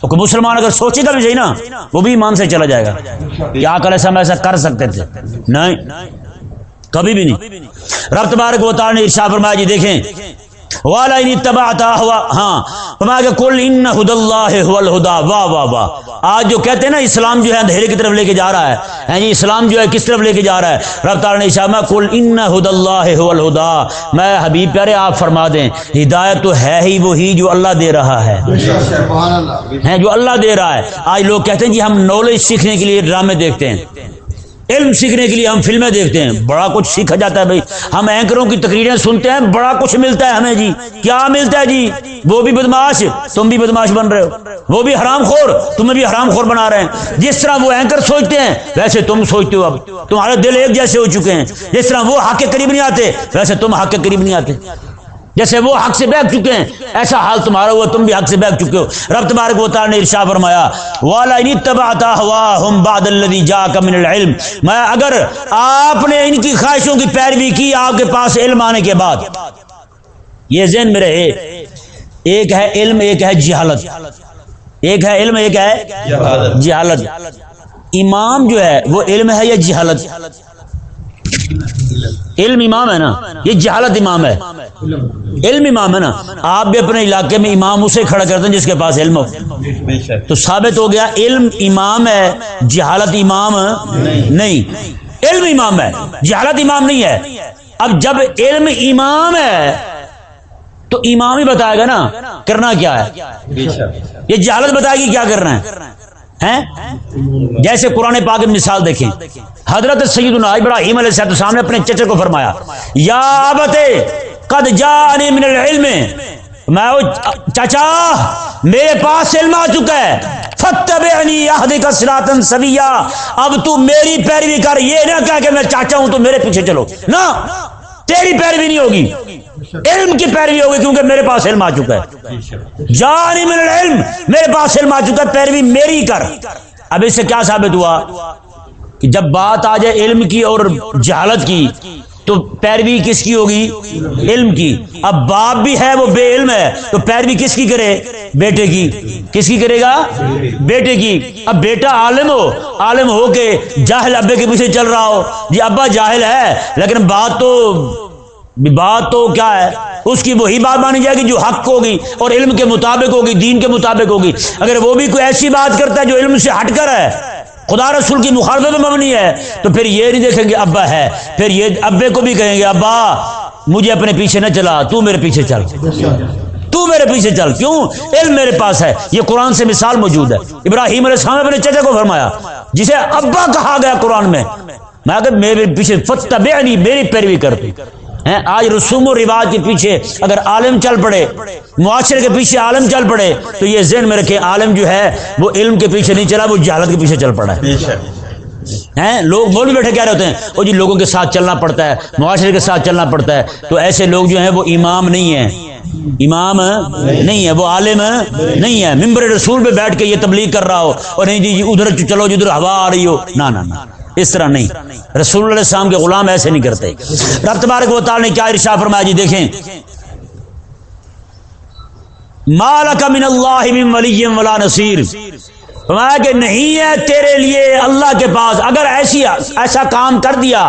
تو مسلمان اگر سوچے گا بھی صحیح نا، وہ بھی ایمان سے چلا جائے گا یا کل ایسا ایسا کر سکتے تھے۔ نہیں، کبھی بھی نہیں۔ رب تبارک و تعالی نے ارشاد فرمایا جی دیکھیں والا ان ہوا ہاں۔ فرمایا کہ کل ان ہد اللہ هو واہ واہ واہ۔ آج جو کہتے ہیں نا اسلام جو ہے اندھیرے کی طرف لے کے جا رہا ہے۔ ہیں جی اسلام جو ہے کس طرف لے کے جا رہا ہے؟ رب تعالی نے میں کل ان ہد اللہ هو میں حبیب پیارے آپ فرما دیں ہدایت تو ہے ہی وہی جو اللہ دے رہا ہے۔ سبحان اللہ۔ ہیں جو اللہ دے رہا ہے۔ آج لوگ کہتے ہیں جی ہم نالج سیکھنے کے لیے ڈرامے دیکھتے ہیں۔ علم سیکھنے کے لیے ہم فلمیں دیکھتے ہیں۔ بڑا کچھ سیکھا جاتا ہے بھائی۔ ہم اینکروں کی تقریریں سنتے ہیں، بڑا کچھ ملتا ہے ہمیں جی۔ کیا ملتا ہے جی؟ وہ بھی بدماش، تم بھی بدماش بن رہے ہو۔ وہ بھی حرام خور، تمہیں بھی حرام خور بنا رہے ہیں۔ جس طرح وہ اینکر سوچتے ہیں، ویسے تم سوچتے ہو اب۔ تمہارے دل ایک جیسے ہو چکے ہیں۔ جس طرح وہ حق کے قریب نہیں آتے، ویسے تم حق کے قریب نہیں آتے۔ جیسے وہ حق سے بیگ چکے ہیں۔ ایسا حال تمہارا ہوا تم بھی حق سے بیگ چکے ہو۔ رب تبارک و تعالی نے ارشاد فرمایا والا ان تبعتا ہواهم بعد الذي جاءك من العلم میں اگر آپ نے ان کی خواہشوں کی پیروی کی آپ کے پاس علم آنے کے بعد یہ ذہن میں رہے ایک ہے علم ایک ہے جہالت۔ ایک ہے علم ایک ہے جہالت۔ امام جو ہے وہ علم ہے یا جہالت۔ علم امام ہے نا؟ یہ جہالت امام ہے۔ علم امام ہے نا؟ آپ بھی اپنے علاقے میں امام اسے کھڑا کرتے ہیں جس کے پاس علم ہو۔ تو ثابت ہو گیا علم امام ہے، جہالت امام نہیں۔ علم امام ہے، جہالت امام نہیں ہے۔ اب جب علم امام ہے، تو امام ہی بتائے گا نا، کرنا کیا ہے؟ یہ جہالت بتائے گی کیا کرنا ہے؟ ہیں؟ جیسے قرآن پاک کی مثال دیکھیں۔ حضرت سید ابراہیم علیہ السلام صاحب نے اپنے چچے کو فرمایا، یا ابتے قد جاءنی من العلم۔ میں چچا، میرے پاس علم آ چکا ہے۔ فتبعنی اهدک سویا اب تو میری پیروی کر، یہ نہ کہہ کہ میں چاچا ہوں، تو میرے پیچھے چلو۔ نہ، تیری پیروی نہیں ہوگی۔ علم کی پیروی ہوگی کیونکہ میرے پاس علم آ چکا ہے۔ جانی من العلم میرے پاس علم آ چکا ہے پیروی میری کر۔ اب اس سے کیا ثابت ہوا؟ کہ جب بات آ جائے علم کی اور جہالت کی تو پیروی کس کی ہوگی؟ علم کی۔ اب باپ بھی ہے وہ بے علم ہے تو پیروی کس کی کرے؟ بیٹے کی۔ کس کی کرے گا؟ بیٹے کی۔ اب بیٹا عالم ہو عالم ہو کے جاہل ابے کے پیچھے چل رہا ہو۔ جی ابا جاہل ہے لیکن بات تو بات تو کیا ہے؟ اس کی وہی بات مانی جائے گی جو حق ہوگی اور علم کے مطابق ہوگی، دین کے مطابق ہوگی۔ اگر وہ بھی کوئی ایسی بات کرتا ہے جو علم سے ہٹ کر ہے، خدا رسول کی مخالفت مبنی ہے، تو پھر یہ نہیں دیکھیں گے ابا ہے۔ پھر یہ ابے کو بھی کہیں گے، ابا، مجھے اپنے پیچھے نہ چلا، تو میرے پیچھے چل۔ تو میرے پیچھے چل۔ کیوں؟ علم میرے پاس ہے۔ یہ قرآن سے مثال موجود ہے۔ ابراہیم علیہ السلام اپنے چچا کو فرمایا، جسے ابا کہا گیا قرآن میں میں کہ میرے پیچھے فتبعنی میری پیروی کر۔ تو ہیں آج رسوم و رواج کے پیچھے اگر عالم چل پڑے معاشرے کے پیچھے عالم چل پڑے تو یہ ذہن میں رکھے عالم جو ہے وہ علم کے پیچھے نہیں چلا وہ جہالت کے پیچھے چل پڑا ہے۔ ہیں؟ لوگ بول بھی بیٹھے کہہ رہے ہوتے ہیں وہ جی لوگوں کے ساتھ چلنا پڑتا ہے معاشرے کے ساتھ چلنا پڑتا ہے۔ تو ایسے لوگ جو ہیں وہ امام نہیں ہیں۔ امام نہیں ہے وہ عالم نہیں ہے ممبر رسول پہ بیٹھ کے یہ تبلیغ کر رہا ہو اور نہیں جی ادھر چلو جدھر ہوا آ رہی ہو۔ نہ۔ اس طرح نہیں۔ رسول اللہ علیہ السلام کے غلام ایسے نہیں کرتے۔ رب تبارک و تعالی نے کیا ارشا فرمایا جی دیکھیں۔ مالک من اللہ من ولی ولا نصیر فرمایا کہ نہیں ہے تیرے لیے اللہ کے پاس۔ اگر ایسی ایسا کام کر دیا،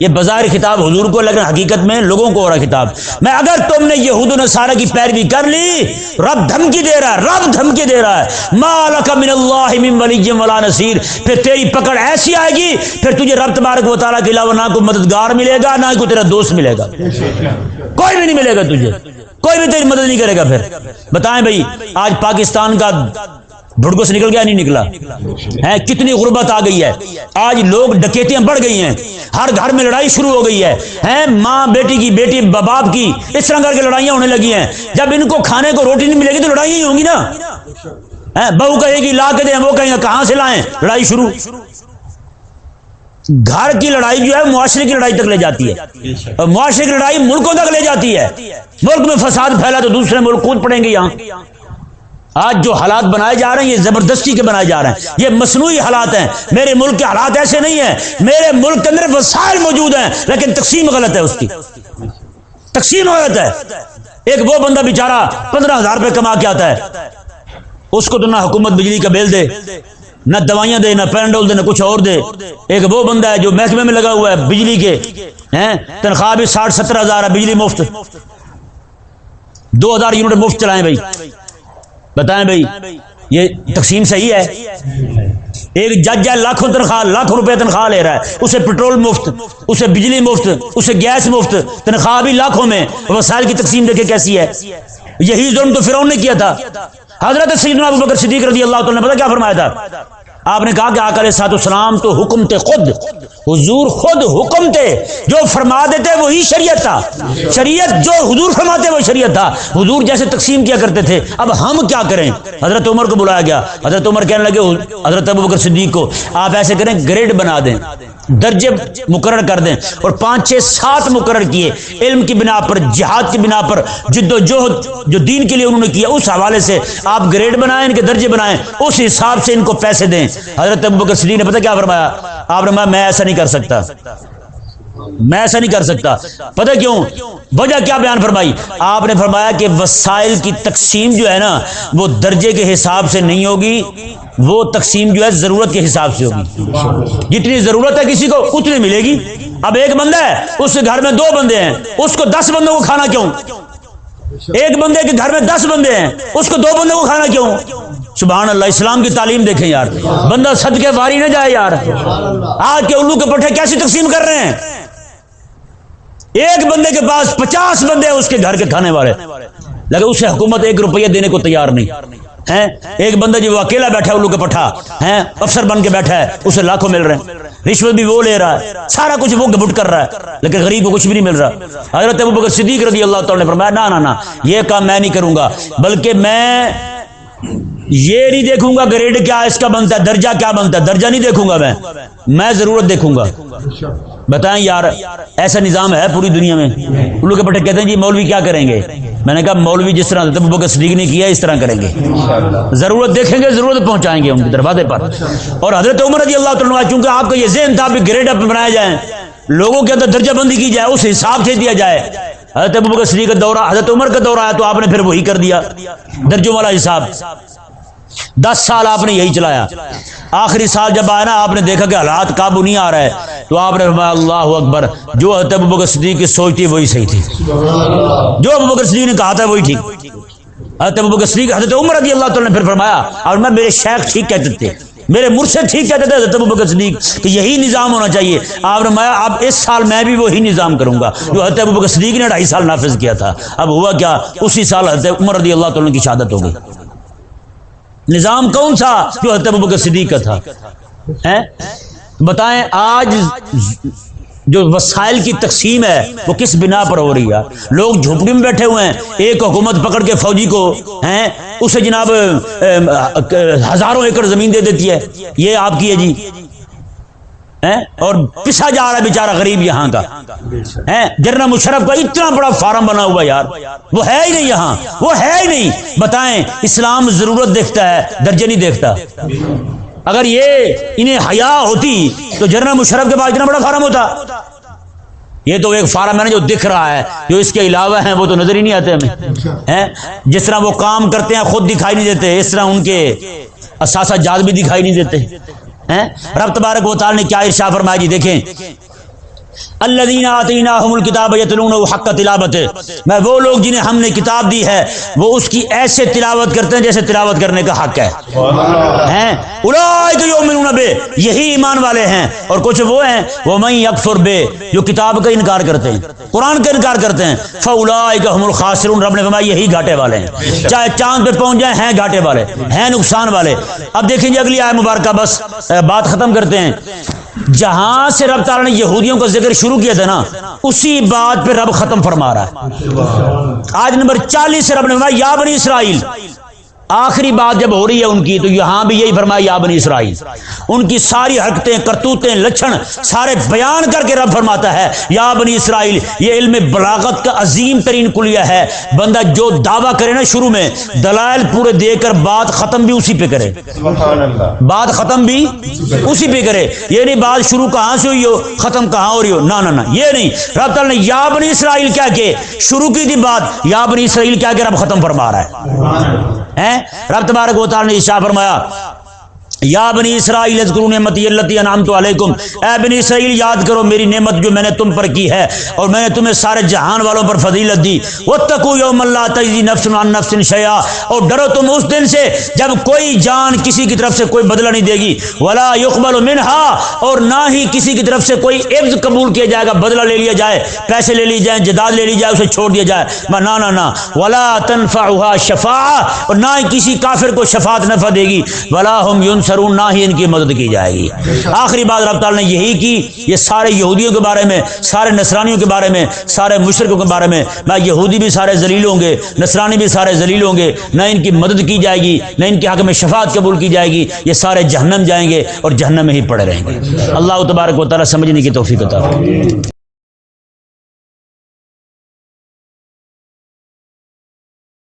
یہ بظاہر خطاب حضور کو لیکن حقیقت میں لوگوں کو ہو رہا خطاب۔ میں اگر تم نے یہود نصارہ کی پیروی کر لی، رب دھمکی دے رہا ہے، رب دھمکی دے رہا ہے۔ مالک من اللہ من ولی ولا نصیر پھر تیری پکڑ ایسی آئے گی، پھر تجھے رب تبارک و تعالیٰ کے علاوہ نہ کوئی مددگار ملے گا، نہ کوئی تیرا دوست ملے گا۔ کوئی بھی نہیں ملے گا تجھے، کوئی بھی تیری مدد نہیں کرے گا پھر۔ بتائیں بھائی، آج پاکستان کا بھڑکو سے نکل گیا، نہیں نکلا۔ ہے کتنی غربت آ گئی ہے۔ آج لوگ ڈکیتیاں بڑھ گئی ہیں۔ ہر گھر میں لڑائی شروع ہو گئی ہے۔ ہیں، ماں بیٹی کی بیٹی، باپ کی، اس طرح کر کے لڑائیاں ہونے لگی ہیں۔ جب ان کو کھانے کو روٹی نہیں ملے گی تو لڑائیاں ہی ہوں گی نا۔ بہو کہے گی، لا کے دیں۔ وہ کہیں گے، کہاں سے لائیں؟ لڑائی شروع۔ گھر کی لڑائی جو ہے، معاشرے کی لڑائی تک لے جاتی ہے۔ اور معاشرے کی لڑائی ملکوں تک لے جاتی ہے۔ ملک میں فساد پھیلا تو دوسرے ملک کود پڑیں گے یہاں۔ آج جو حالات بنائے جا رہے ہیں، یہ زبردستی کے بنائے جا رہے ہیں۔ یہ مصنوعی حالات ہیں۔ میرے ملک کے حالات ایسے نہیں ہیں۔ میرے ملک کے اندر وسائل موجود ہیں، لیکن تقسیم غلط ہے اس کی۔ تقسیم غلط ہے۔ ایک وہ بندہ بیچارہ پندرہ ہزار روپے کما کے آتا ہے۔ اس کو تو نہ حکومت بجلی کا بیل دے، نہ دوائیاں دے، نہ پینڈول دے، نہ کچھ اور دے۔ ایک وہ بندہ ہے جو محکمے میں لگا ہوا ہے بجلی کے۔ ہیں؟ تنخواہ بھی ساٹھ ستر ہزار ہے، بجلی مفت۔ دو ہزار یونٹ مفت چلائیں بھائی۔ بتائیں بھائی، یہ تقسیم صحیح ہے؟ ایک جج ہے، لاکھوں تنخواہ، لاکھوں روپے تنخواہ لے رہا ہے۔ اسے پٹرول مفت، اسے بجلی مفت، اسے گیس مفت، تنخواہ بھی لاکھوں میں۔ وسائل کی تقسیم دیکھے کیسی ہے۔ یہی ظلم تو فرعون نے کیا تھا۔ حضرت سیدنا ابو بکر صدیق رضی اللہ تعالیٰ نے پتا کیا فرمایا تھا؟ آپ نے کہا کہ آکر سات اسلام تو حکم تھے خود، حضور خود حکم تھے جو فرما دیتے وہی شریعت تھا۔ شریعت جو حضور فرماتے وہ شریعت تھا۔ حضور جیسے تقسیم کیا کرتے تھے، اب ہم کیا کریں؟ حضرت عمر کو بلایا گیا۔ حضرت عمر کہنے لگے، حضرت ابو بکر صدیق کو، آپ ایسے کریں، گریڈ بنا دیں، درجے مقرر کر دیں اور پانچ چھ سات مقرر کیے۔ علم کی بنا پر، جہاد کی بنا پر، جد و جہد جو دین کے لیے انہوں نے کیا، اس حوالے سے آپ گریڈ بنائیں، ان کے درجے بنائیں، اس حساب سے ان کو پیسے دیں۔ حضرت ابو بکر صدیق نے پتہ کیا فرمایا؟ آپ نے میں ایسا نہیں کر سکتا۔ میں ایسا نہیں کر سکتا۔ پتہ کیوں؟ وجہ کیا بیان فرمائی؟ آپ نے فرمایا کہ وسائل کی تقسیم جو ہے نا، وہ درجے کے حساب سے نہیں ہوگی، وہ تقسیم جو ہے ضرورت کے حساب سے ہوگی۔ جتنی ضرورت ہے کسی کو، اتنی ملے گی۔ اب ایک بندہ ہے، اس کے گھر میں دو بندے ہیں، اس کو دس بندوں کو کھانا کیوں؟ ایک بندے کے گھر میں دس بندے ہیں، اس کو دو بندوں کو کھانا کیوں؟ سبحان اللہ، اسلام کی تعلیم دیکھیں یار۔ بندہ صدقے واری نہ جائے یار۔ آج کے الو کے پٹھے کیسی تقسیم کر رہے ہیں؟ ایک بندے کے پاس پچاس بندے ہیں، اس کے گھر کے کھانے والے۔ لیکن اسے حکومت ایک روپیہ دینے کو تیار نہیں۔ ہیں؟ ایک بندہ جو اکیلا بیٹھا ہے الو کے پٹھا۔ ہیں؟ افسر بن کے بیٹھا ہے، اسے لاکھوں مل رہے ہیں۔ رشوت بھی وہ لے رہا ہے۔ سارا کچھ وہ گبٹ کر رہا ہے، لیکن غریب کو کچھ بھی نہیں مل رہا۔ حضرت ابو بکر صدیق رضی اللہ تعالیٰ نے فرمایا نہ، یہ کام میں نہیں کروں گا، بلکہ میں یہ نہیں دیکھوں گا گریڈ کیا اس کا بنتا ہے، درجہ کیا بنتا ہے؟ درجہ نہیں دیکھوں گا میں۔ میں ضرورت دیکھوں گا۔ بتائیں یار، ایسا نظام ہے پوری دنیا میں؟ ان لوگ کے پٹھے کہتے ہیں جی مولوی کیا کریں گے؟ میں نے کہا مولوی جس طرح حضرت صدیق نے کیا اس طرح کریں گے۔ ضرورت دیکھیں گے، ضرورت پہنچائیں گے ان کے دروازے پر۔ اور حضرت عمر رضی اللہ تعالیٰ چونکہ آپ کا یہ ذہن تھا گریڈ اپ بنایا جائے، لوگوں کے اندر درجہ بندی کی جائے، اس حساب سے دیا جائے۔ حضرت ابوبکر صدیق کا دورہ، حضرت عمر کا دورہ آیا تو آپ نے پھر وہی کر دیا۔ درجوں والا حساب۔ دس سال آپ نے یہی چلایا۔ آخری سال جب آیا نا، آپ نے دیکھا کہ حالات قابو نہیں آ رہا ہے تو آپ نے فرمایا، اللہ اکبر، جو حضرت ابو بکر صدیق کی سوچ تھی وہی صحیح تھی۔ جو ابو بکر صدیق نے کہا تھا وہی ٹھیک۔ حضرت ابو بکر صدیق، حضرت عمر رضی اللہ تعالیٰ نے پھر فرمایا، اور میں میرے شیخ ٹھیک کہتے تھے۔ میرے مرشد ٹھیک کہتے تھے، حضرت ابو بکر صدیق، کہ یہی نظام ہونا چاہیے۔ آپ نے فرمایا، اب اس سال میں بھی وہی نظام کروں گا۔ جو حضرت ابو بکر صدیق نے ڈھائی سال نافذ کیا تھا۔ اب ہوا کیا؟ اسی سال حضرت عمر رضی اللہ تعالیٰ کی شہادت ہو گئی۔ نظام کون سا؟ جو حضرت ابو بکر صدیق کا تھا۔ بتائیں، آج جو وسائل کی تقسیم ہے، وہ کس بنا پر ہو رہی ہے؟ لوگ جھوپڑی میں بیٹھے ہوئے ہیں، ایک حکومت پکڑ کے فوجی کو، ہیں؟ اسے جناب ہزاروں ایکڑ زمین دے دیتی ہے۔ یہ آپ کی ہے جی۔ اور پسا جا رہا ہے بیچارہ غریب یہاں کا۔ ہیں؟ جنرل مشرف کا اتنا بڑا فارم بنا ہوا یار۔ وہ ہے ہی نہیں یہاں۔ وہ ہے ہی نہیں۔ بتائیں، اسلام ضرورت دیکھتا ہے، درجے نہیں دیکھتا۔ اگر یہ انہیں حیا ہوتی تو جنرل مشرف کے پاس اتنا بڑا فارم ہوتا۔ یہ تو ایک فارم ہے نا جو دکھ رہا ہے، جو اس کے علاوہ ہیں، وہ تو نظر ہی نہیں آتے ہمیں جس طرح وہ کام کرتے ہیں، خود دکھائی نہیں دیتے، اس طرح ان کے اثاثہ جات بھی دکھائی نہیں دیتے رب تبارک و تعالی نے کیا ارشا فرمایا؟ جی دیکھیں الذین آتیناہم الکتاب یتلون حق تلاوت. میں وہ لوگ جنہیں ہم نے کتاب دی ہے وہ اس کی ایسے تلاوت کرتے ہیں جیسے تلاوت کرنے کا حق ہے۔ ہیں؟ یؤمنون بے یہی ایمان والے ہیں۔ اور کچھ وہ ہیں وہ من یکفر بے جو کتاب کا انکار کرتے ہیں قرآن کا انکار کرتے ہیں۔ فاولئک هم الخاسرون رب نے فرمایا یہی گھاٹے والے ہیں۔ چاہے چاند پہ پہنچ جائیں ہیں گھاٹے والے ہیں نقصان والے۔ اب دیکھیں جی اگلی آئے مبارکہ بس بات ختم کرتے ہیں۔ جہاں سے رب تعالیٰ نے یہودیوں کا ذکر شروع کیا تھا نا، اسی بات پہ رب ختم فرما رہا ہے۔ آج نمبر چالیس سے رب نے فرمایا، یا بنی اسرائیل آخری بات جب ہو رہی ہے ان کی تو یہاں بھی یہی فرمایا یا بنی اسرائیل ان کی ساری حرکتیں کرتوتیں لچھن سارے بیان کر کے رب فرماتا ہے یا بنی اسرائیل یہ علم بلاغت کا عظیم ترین کلیہ ہے۔ بندہ جو دعویٰ کرے نا شروع میں دلائل پورے دے کر بات ختم بھی اسی پہ کرے۔ بات ختم بھی اسی پہ کرے۔ یہ نہیں بات شروع کہاں سے ہوئی ہو ختم کہاں ہو رہی ہو؟ نہ نہ یہ نہیں۔ رب تعالیٰ نے یا بنی اسرائیل کیا کہ شروع کی تھی بات یا بنی اسرائیل کیا کہ رب ختم فرما رہا ہے۔ ہیں؟ رب تبارک و تعالی نے ارشاد فرمایا یا بنی اسرائیل اذکروا نعمتی اللتی انعمت علیکم۔ اے بنی اسرائیل، یاد کرو میری نعمت جو میں نے تم پر کی ہے اور میں نے تمہیں سارے جہان والوں پر فضیلت دی۔ واتقوا یوم لا تجزی نفس عن نفس شیئا۔ اور ڈرو تم اس دن سے جب کوئی جان کسی کی طرف سے کوئی بدلہ نہیں دے گی۔ ولا يقبل منها اور نہ ہی کسی کی طرف سے کوئی عوض قبول کیا جائے گا، بدلہ لے لیا جائے، پیسے لے لی جائیں، جداد لے لی جائے اسے چھوڑ دیا جائے۔ نہ نہ نہ۔ ولا تنفعها شفاعہ۔ اور نہ ہی کسی کافر کو شفاعت نفع دے گی۔ ولا هم ينصرون نہ ہی ان کی مدد کی جائے گی۔ آخری بات رب تعالی نے یہی کی، یہ سارے یہودیوں کے بارے میں، سارے نصرانیوں کے بارے میں، سارے مشرقوں کے بارے میں۔ نہ یہودی بھی سارے ذلیل ہوں گے، نصرانی بھی سارے ذلیل ہوں گے۔ نہ ان کی مدد کی جائے گی، نہ ان کے حق میں شفاعت قبول کی جائے گی۔ یہ سارے جہنم جائیں گے اور جہنم میں ہی پڑے رہیں گے۔ اللہ تبارک و تعالی سمجھنے کی توفیق عطا